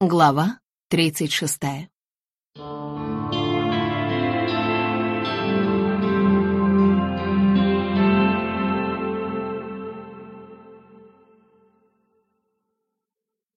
Глава 36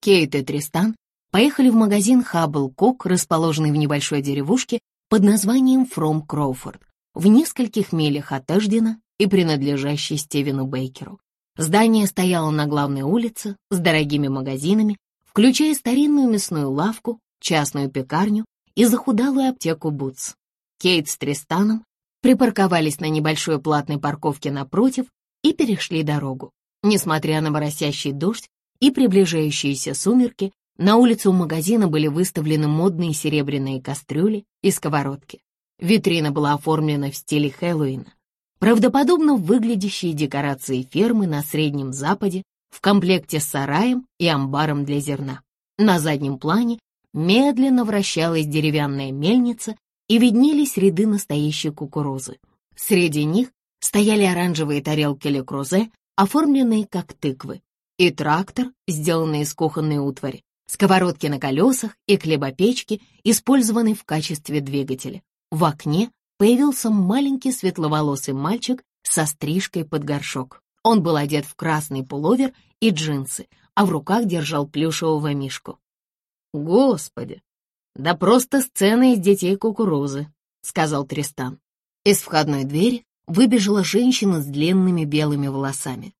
Кейт и Тристан поехали в магазин Хаббл Кок, расположенный в небольшой деревушке под названием Фром Кроуфорд, в нескольких милях от Эждена и принадлежащий Стивену Бейкеру. Здание стояло на главной улице с дорогими магазинами, включая старинную мясную лавку, частную пекарню и захудалую аптеку Бутс. Кейт с Тристаном припарковались на небольшой платной парковке напротив и перешли дорогу. Несмотря на моросящий дождь и приближающиеся сумерки, на улице у магазина были выставлены модные серебряные кастрюли и сковородки. Витрина была оформлена в стиле Хэллоуина. Правдоподобно выглядящие декорации фермы на Среднем Западе в комплекте с сараем и амбаром для зерна. На заднем плане медленно вращалась деревянная мельница и виднелись ряды настоящей кукурузы. Среди них стояли оранжевые тарелки Ле Крузе, оформленные как тыквы, и трактор, сделанный из кухонной утвари, сковородки на колесах и хлебопечки, использованные в качестве двигателя. В окне появился маленький светловолосый мальчик со стрижкой под горшок. Он был одет в красный пуловер и джинсы, а в руках держал плюшевого мишку. «Господи, да просто сцена из детей кукурузы», — сказал Тристан. Из входной двери выбежала женщина с длинными белыми волосами.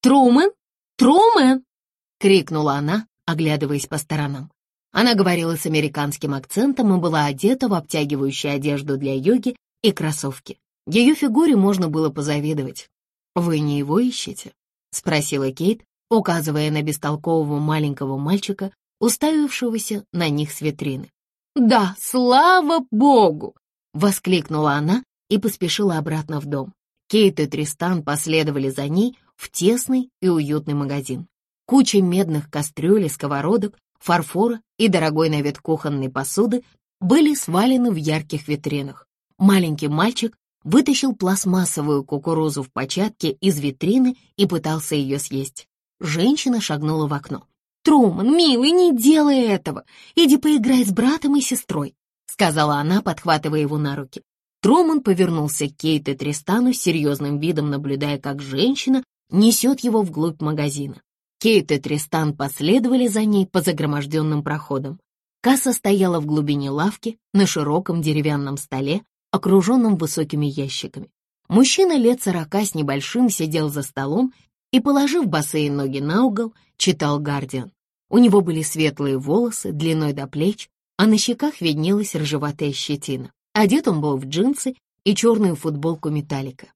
«Трумэн! Трумэн!» — крикнула она, оглядываясь по сторонам. Она говорила с американским акцентом и была одета в обтягивающую одежду для йоги и кроссовки. Ее фигуре можно было позавидовать. «Вы не его ищете?» — спросила Кейт, указывая на бестолкового маленького мальчика, уставившегося на них с витрины. «Да, слава богу!» — воскликнула она и поспешила обратно в дом. Кейт и Тристан последовали за ней в тесный и уютный магазин. Куча медных кастрюль и сковородок, фарфора и дорогой на вид кухонной посуды были свалены в ярких витринах. Маленький мальчик вытащил пластмассовую кукурузу в початке из витрины и пытался ее съесть. Женщина шагнула в окно. «Труман, милый, не делай этого! Иди поиграй с братом и сестрой!» сказала она, подхватывая его на руки. Труман повернулся к Кейт и Тристану с серьезным видом, наблюдая, как женщина несет его вглубь магазина. Кейт и Тристан последовали за ней по загроможденным проходам. Касса стояла в глубине лавки на широком деревянном столе, окруженном высокими ящиками. Мужчина лет сорока с небольшим сидел за столом и, положив босые ноги на угол, читал «Гардиан». У него были светлые волосы, длиной до плеч, а на щеках виднелась рыжеватая щетина. Одет он был в джинсы и черную футболку металлика.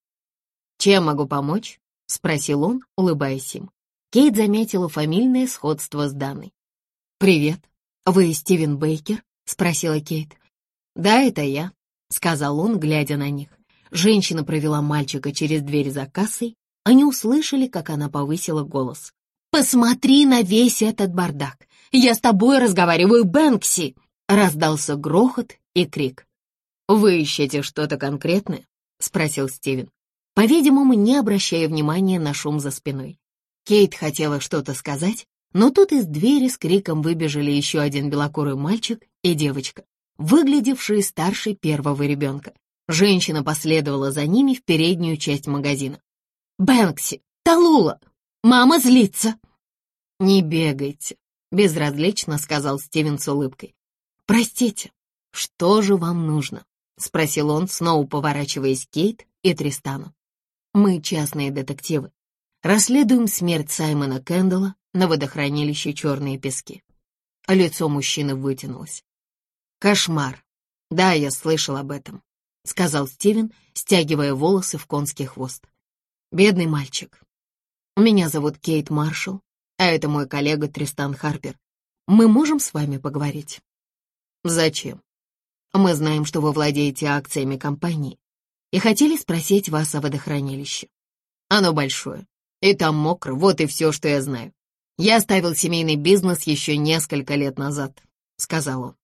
«Чем могу помочь?» — спросил он, улыбаясь им. Кейт заметила фамильное сходство с Даной. «Привет, вы Стивен Бейкер?» — спросила Кейт. «Да, это я», — сказал он, глядя на них. Женщина провела мальчика через дверь за кассой. Они услышали, как она повысила голос. «Посмотри на весь этот бардак! Я с тобой разговариваю, Бэнкси!» Раздался грохот и крик. «Вы ищете что-то конкретное?» — спросил Стивен, по-видимому, не обращая внимания на шум за спиной. Кейт хотела что-то сказать, но тут из двери с криком выбежали еще один белокурый мальчик и девочка выглядевшие старше первого ребенка. Женщина последовала за ними в переднюю часть магазина. «Бэнкси! Талула! Мама злится!» «Не бегайте», — безразлично сказал Стивен с улыбкой. «Простите, что же вам нужно?» — спросил он, снова поворачиваясь к Кейт и Тристану. «Мы частные детективы. Расследуем смерть Саймона Кэндалла на водохранилище «Черные пески». Лицо мужчины вытянулось. «Кошмар. Да, я слышал об этом», — сказал Стивен, стягивая волосы в конский хвост. «Бедный мальчик. Меня зовут Кейт Маршалл, а это мой коллега Тристан Харпер. Мы можем с вами поговорить?» «Зачем? Мы знаем, что вы владеете акциями компании и хотели спросить вас о водохранилище. Оно большое, и там мокро, вот и все, что я знаю. Я оставил семейный бизнес еще несколько лет назад», — сказал он.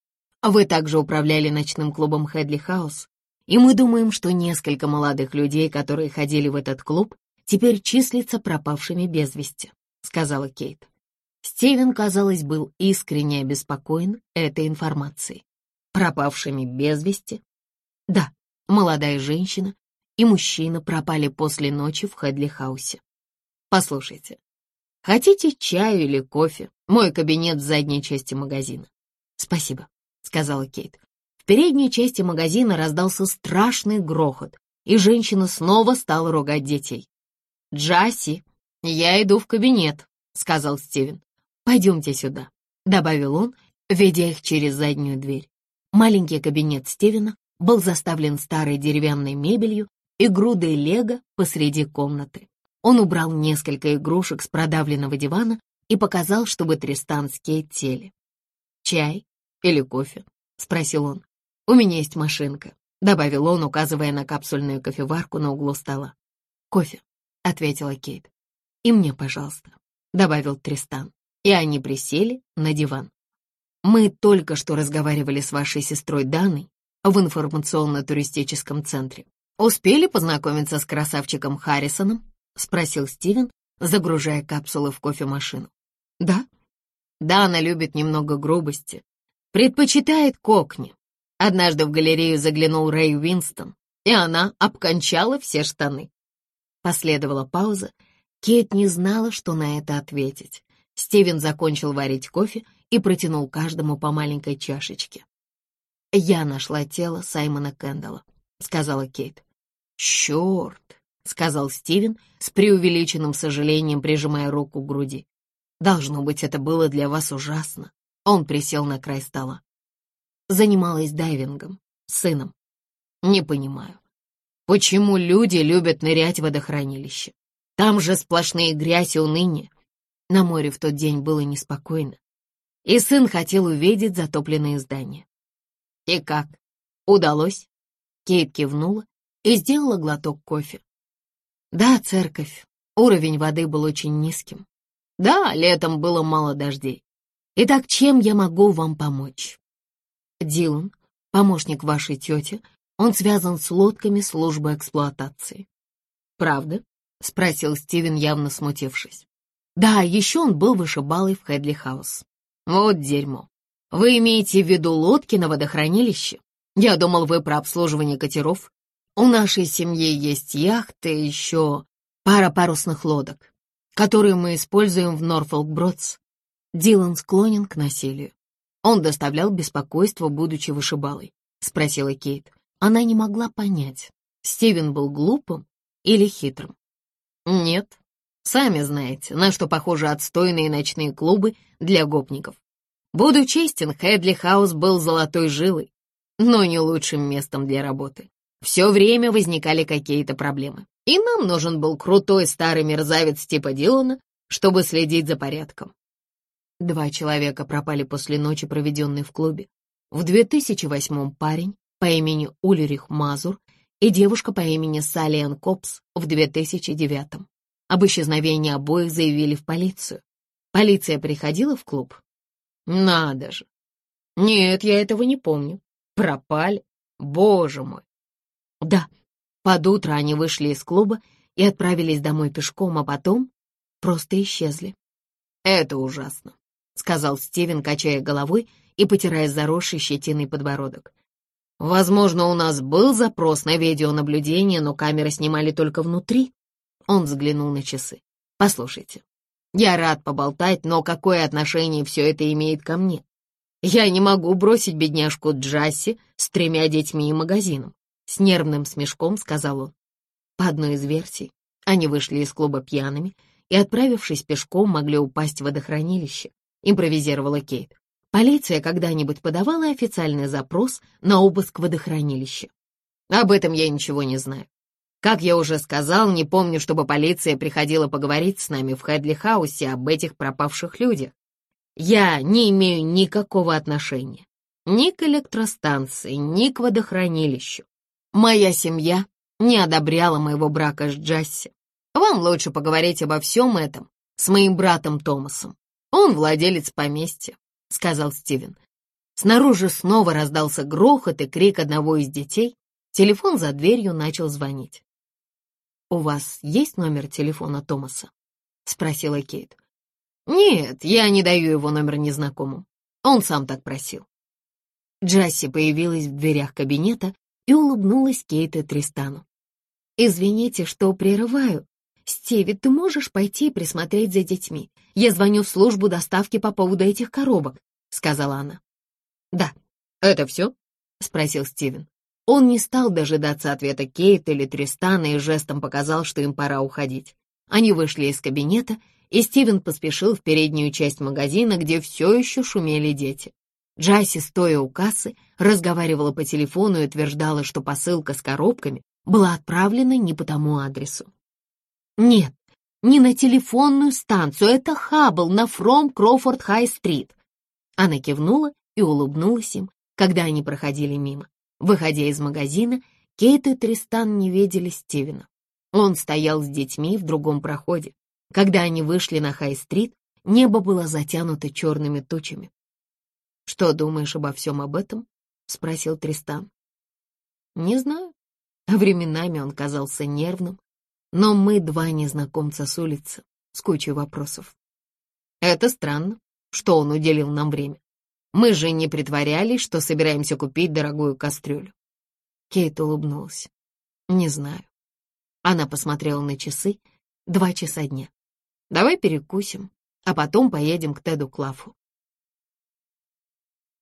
Вы также управляли ночным клубом Хэдли Хаус, и мы думаем, что несколько молодых людей, которые ходили в этот клуб, теперь числятся пропавшими без вести», — сказала Кейт. Стивен, казалось, был искренне обеспокоен этой информацией. Пропавшими без вести? Да, молодая женщина и мужчина пропали после ночи в Хэдли-хаусе. Послушайте, хотите чаю или кофе? Мой кабинет в задней части магазина. Спасибо, сказала Кейт. В передней части магазина раздался страшный грохот, и женщина снова стала ругать детей. «Джасси, я иду в кабинет», — сказал Стивен. «Пойдемте сюда», — добавил он, ведя их через заднюю дверь. Маленький кабинет Стивена был заставлен старой деревянной мебелью и грудой лего посреди комнаты. Он убрал несколько игрушек с продавленного дивана и показал, чтобы Тристан с Кейт сели. «Чай или кофе?» — спросил он. «У меня есть машинка», — добавил он, указывая на капсульную кофеварку на углу стола. «Кофе», — ответила Кейт. «И мне, пожалуйста», — добавил Тристан и они присели на диван. «Мы только что разговаривали с вашей сестрой Даной в информационно-туристическом центре. Успели познакомиться с красавчиком Харрисоном?» — спросил Стивен, загружая капсулы в кофемашину. «Да?» Дана любит немного грубости. Предпочитает кокни. Однажды в галерею заглянул Рэй Уинстон, и она обкончала все штаны. Последовала пауза. Кейт не знала, что на это ответить. Стивен закончил варить кофе и протянул каждому по маленькой чашечке. «Я нашла тело Саймона Кэндалла», — сказала Кейт. «Черт!» — сказал Стивен с преувеличенным сожалением, прижимая руку к груди. «Должно быть, это было для вас ужасно». Он присел на край стола. Занималась дайвингом, сыном. Не понимаю, почему люди любят нырять в водохранилище? Там же сплошные грязь и уныние. На море в тот день было неспокойно, и сын хотел увидеть затопленные здания. «И как? Удалось?» Кейт кивнула и сделала глоток кофе. «Да, церковь. Уровень воды был очень низким. Да, летом было мало дождей. Итак, чем я могу вам помочь?» Дилан, помощник вашей тети, он связан с лодками службы эксплуатации. «Правда?» — спросил Стивен, явно смутившись. Да, еще он был вышибалой в Хедли Хаус. Вот дерьмо. Вы имеете в виду лодки на водохранилище? Я думал, вы про обслуживание катеров. У нашей семьи есть яхты и еще пара парусных лодок, которые мы используем в Норфолк-Бродс. Дилан склонен к насилию. Он доставлял беспокойство, будучи вышибалой, спросила Кейт. Она не могла понять, Стивен был глупым или хитрым. Нет, Сами знаете, на что похожи отстойные ночные клубы для гопников. Буду честен, Хэдли Хаус был золотой жилой, но не лучшим местом для работы. Все время возникали какие-то проблемы, и нам нужен был крутой старый мерзавец типа Дилана, чтобы следить за порядком. Два человека пропали после ночи, проведенной в клубе. В 2008 парень по имени Ульрих Мазур и девушка по имени Салиан Копс в 2009. Об исчезновении обоих заявили в полицию. Полиция приходила в клуб? Надо же. Нет, я этого не помню. Пропали? Боже мой. Да, под утро они вышли из клуба и отправились домой пешком, а потом просто исчезли. Это ужасно, сказал Стивен, качая головой и потирая заросший щетиной подбородок. Возможно, у нас был запрос на видеонаблюдение, но камеры снимали только внутри. Он взглянул на часы. «Послушайте, я рад поболтать, но какое отношение все это имеет ко мне? Я не могу бросить бедняжку Джасси с тремя детьми и магазином», — с нервным смешком сказал он. По одной из версий, они вышли из клуба пьяными и, отправившись пешком, могли упасть в водохранилище, импровизировала Кейт. Полиция когда-нибудь подавала официальный запрос на обыск водохранилища? Об этом я ничего не знаю. Как я уже сказал, не помню, чтобы полиция приходила поговорить с нами в Хэдли-хаусе об этих пропавших людях. Я не имею никакого отношения ни к электростанции, ни к водохранилищу. Моя семья не одобряла моего брака с Джасси. Вам лучше поговорить обо всем этом с моим братом Томасом. Он владелец поместья, — сказал Стивен. Снаружи снова раздался грохот и крик одного из детей. Телефон за дверью начал звонить. «У вас есть номер телефона Томаса?» — спросила Кейт. «Нет, я не даю его номер незнакомым. Он сам так просил». Джасси появилась в дверях кабинета и улыбнулась Кейт и Тристану. «Извините, что прерываю. Стиви, ты можешь пойти присмотреть за детьми? Я звоню в службу доставки по поводу этих коробок», — сказала она. «Да, это все?» — спросил Стивен. Он не стал дожидаться ответа Кейт или Тристана и жестом показал, что им пора уходить. Они вышли из кабинета, и Стивен поспешил в переднюю часть магазина, где все еще шумели дети. Джасси, стоя у кассы, разговаривала по телефону и утверждала, что посылка с коробками была отправлена не по тому адресу. «Нет, не на телефонную станцию, это Хаббл на Фром Кроуфорд Хай-стрит». Она кивнула и улыбнулась им, когда они проходили мимо. Выходя из магазина, Кейт и Тристан не видели Стивена. Он стоял с детьми в другом проходе. Когда они вышли на Хай-стрит, небо было затянуто черными тучами. «Что думаешь обо всем об этом?» — спросил Тристан. «Не знаю. Временами он казался нервным, но мы два незнакомца с улицы, с кучей вопросов. Это странно, что он уделил нам время. Мы же не притворялись, что собираемся купить дорогую кастрюлю. Кейт улыбнулась. Не знаю. Она посмотрела на часы. Два часа дня. Давай перекусим, а потом поедем к Теду Клафу.